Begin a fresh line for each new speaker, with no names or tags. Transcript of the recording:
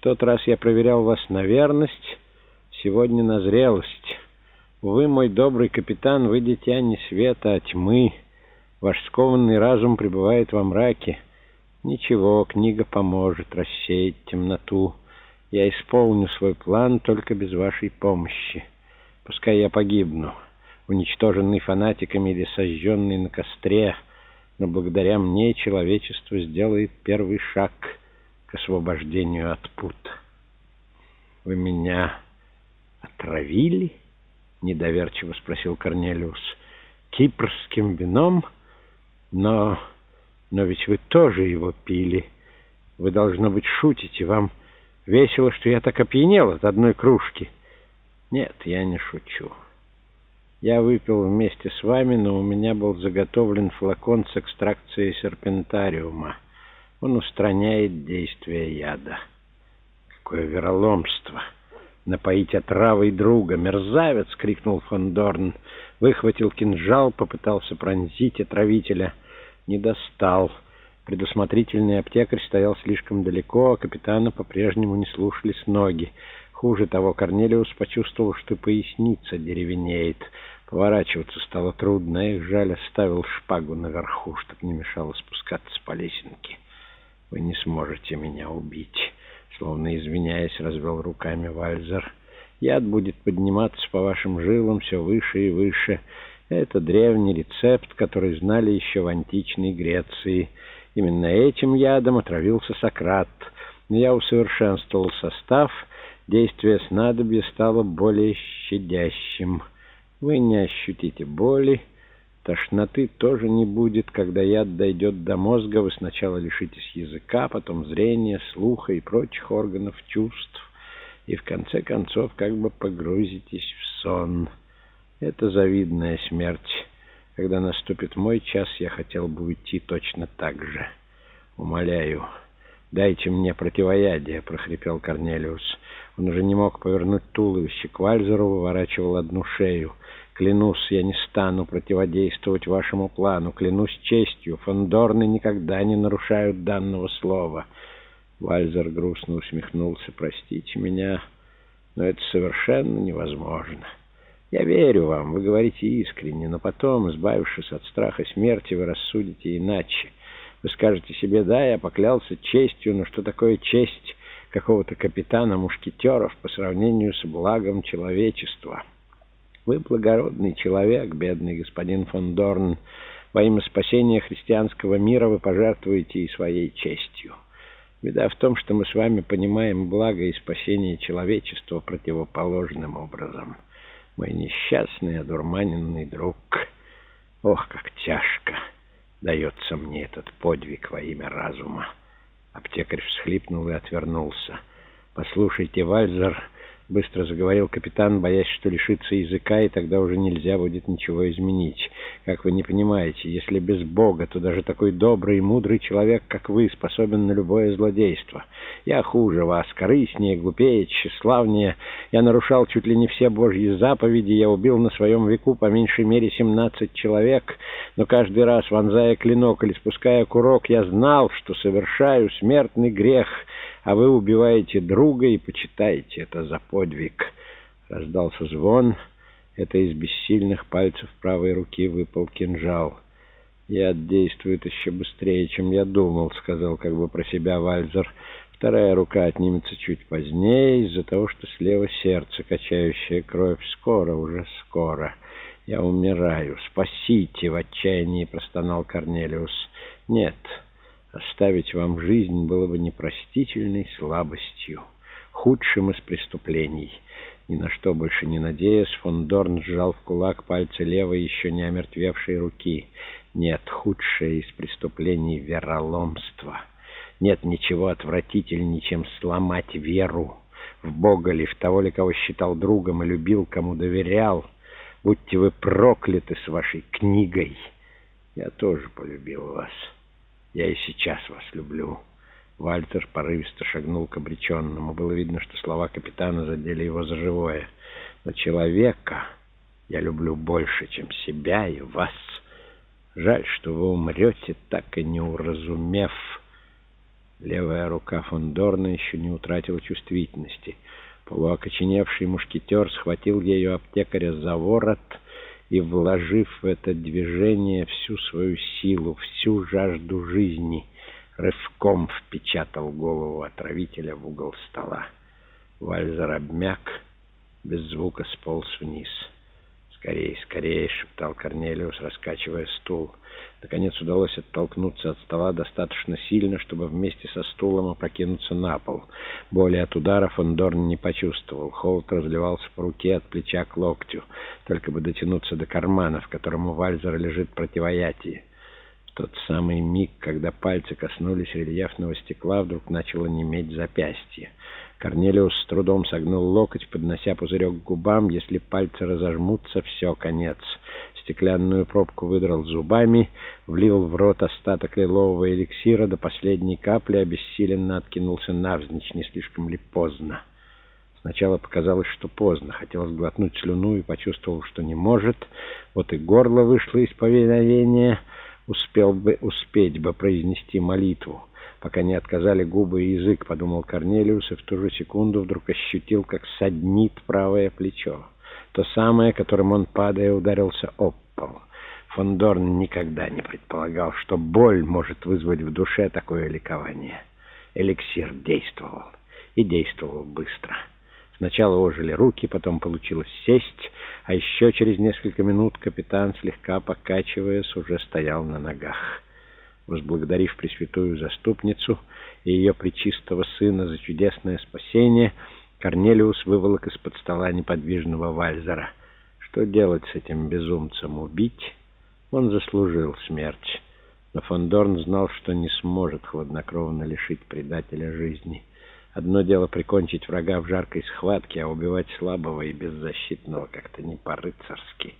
Тот раз я проверял вас на верность, сегодня на зрелость. Вы, мой добрый капитан, вы дитя не света, а тьмы. Ваш скованный разум пребывает во мраке. Ничего, книга поможет рассеять темноту. Я исполню свой план только без вашей помощи. Пускай я погибну, уничтоженный фанатиками или сожженный на костре, но благодаря мне человечество сделает первый шаг к освобождению от пут. Вы меня отравили? Недоверчиво спросил Корнелиус. Кипрским вином? Но... но ведь вы тоже его пили. Вы, должно быть, шутите. Вам весело, что я так опьянел от одной кружки. Нет, я не шучу. Я выпил вместе с вами, но у меня был заготовлен флакон с экстракцией серпентариума. Он устраняет действие яда. Какое вероломство! Напоить отравой друга! Мерзавец! — крикнул фон Дорн. Выхватил кинжал, попытался пронзить отравителя. Не достал. Предусмотрительный аптекарь стоял слишком далеко, а капитана по-прежнему не слушались ноги. Хуже того, Корнелиус почувствовал, что поясница деревенеет. Поворачиваться стало трудно, их жаль оставил шпагу наверху, чтоб не мешало спускаться по лесенке. «Вы не сможете меня убить», — словно извиняясь, развел руками Вальзер. «Яд будет подниматься по вашим жилам все выше и выше. Это древний рецепт, который знали еще в античной Греции. Именно этим ядом отравился Сократ. Я усовершенствовал состав — Действие снадобья стало более щадящим. Вы не ощутите боли, тошноты тоже не будет. Когда яд дойдет до мозга, вы сначала лишитесь языка, потом зрения, слуха и прочих органов чувств, и в конце концов как бы погрузитесь в сон. Это завидная смерть. Когда наступит мой час, я хотел бы уйти точно так же. Умоляю, дайте мне противоядие, — прохрипел Корнелиус. Он уже не мог повернуть туловище. К Вальзеру выворачивал одну шею. «Клянусь, я не стану противодействовать вашему плану. Клянусь честью. Фондорны никогда не нарушают данного слова». Вальзер грустно усмехнулся. «Простите меня, но это совершенно невозможно. Я верю вам, вы говорите искренне, но потом, избавившись от страха смерти, вы рассудите иначе. Вы скажете себе, да, я поклялся честью, но что такое честь?» какого-то капитана мушкетеров по сравнению с благом человечества. Вы благородный человек, бедный господин фон Дорн. Во имя спасения христианского мира вы пожертвуете и своей честью. Беда в том, что мы с вами понимаем благо и спасение человечества противоположным образом. Мой несчастный, одурманенный друг. Ох, как тяжко дается мне этот подвиг во имя разума. Аптекарь всхлипнул и отвернулся. «Послушайте, Вальзер...» — быстро заговорил капитан, боясь, что лишится языка, и тогда уже нельзя будет ничего изменить. «Как вы не понимаете, если без Бога, то даже такой добрый и мудрый человек, как вы, способен на любое злодейство. Я хуже вас, корыстнее, глупее, тщеславнее. Я нарушал чуть ли не все Божьи заповеди, я убил на своем веку по меньшей мере семнадцать человек, но каждый раз, вонзая клинок или спуская курок, я знал, что совершаю смертный грех» а вы убиваете друга и почитаете это за подвиг. Раздался звон. Это из бессильных пальцев правой руки выпал кинжал. «Яд действует еще быстрее, чем я думал», — сказал как бы про себя Вальзер. «Вторая рука отнимется чуть позднее из-за того, что слева сердце, качающее кровь. Скоро, уже скоро. Я умираю. Спасите!» — в отчаянии простонал Корнелиус. «Нет». Оставить вам жизнь было бы непростительной слабостью, худшим из преступлений. Ни на что больше не надеясь, фон Дорн сжал в кулак пальцы левой, еще не омертвевшей руки. Нет, худшее из преступлений — вероломство. Нет ничего отвратительней, чем сломать веру в Бога ли, в того ли, кого считал другом и любил, кому доверял. Будьте вы прокляты с вашей книгой. Я тоже полюбил вас». Я и сейчас вас люблю». Вальтер порывисто шагнул к обреченному. Было видно, что слова капитана задели его за живое. «Но человека я люблю больше, чем себя и вас. Жаль, что вы умрете, так и не уразумев». Левая рука фон Дорна еще не утратила чувствительности. Полуокоченевший мушкетер схватил ее аптекаря за ворот и, вложив в это движение всю свою силу, всю жажду жизни, рывком впечатал голову отравителя в угол стола. Вальзер обмяк, без звука сполз вниз. «Скорей, скорее!» — шептал Корнелиус, раскачивая стул. Наконец удалось оттолкнуться от стола достаточно сильно, чтобы вместе со стулом опрокинуться на пол. Боли от ударов он Дорн не почувствовал. Холод разливался по руке от плеча к локтю, только бы дотянуться до кармана, в котором у Вальзера лежит противоятие. В тот самый миг, когда пальцы коснулись рельефного стекла, вдруг начало неметь запястье. Корнелиус с трудом согнул локоть, поднося пузырек к губам. Если пальцы разожмутся, все, конец. Стеклянную пробку выдрал зубами, влил в рот остаток лилового эликсира до последней капли, обессиленно откинулся навзничь, не слишком ли поздно. Сначала показалось, что поздно. Хотелось глотнуть слюну и почувствовал, что не может. Вот и горло вышло из повиновения. Успел бы, успеть бы произнести молитву пока не отказали губы и язык, подумал Корнелиус, и в ту же секунду вдруг ощутил, как саднит правое плечо. То самое, которым он, падая, ударился об пол. Фон Дорн никогда не предполагал, что боль может вызвать в душе такое ликование. Эликсир действовал, и действовал быстро. Сначала ожили руки, потом получилось сесть, а еще через несколько минут капитан, слегка покачиваясь, уже стоял на ногах возблагодарив Пресвятую Заступницу и ее Пречистого Сына за чудесное спасение, Корнелиус выволок из-под стола неподвижного Вальзера. Что делать с этим безумцем? Убить? Он заслужил смерть. Но Фондорн знал, что не сможет хладнокровно лишить предателя жизни. Одно дело прикончить врага в жаркой схватке, а убивать слабого и беззащитного как-то не по-рыцарски.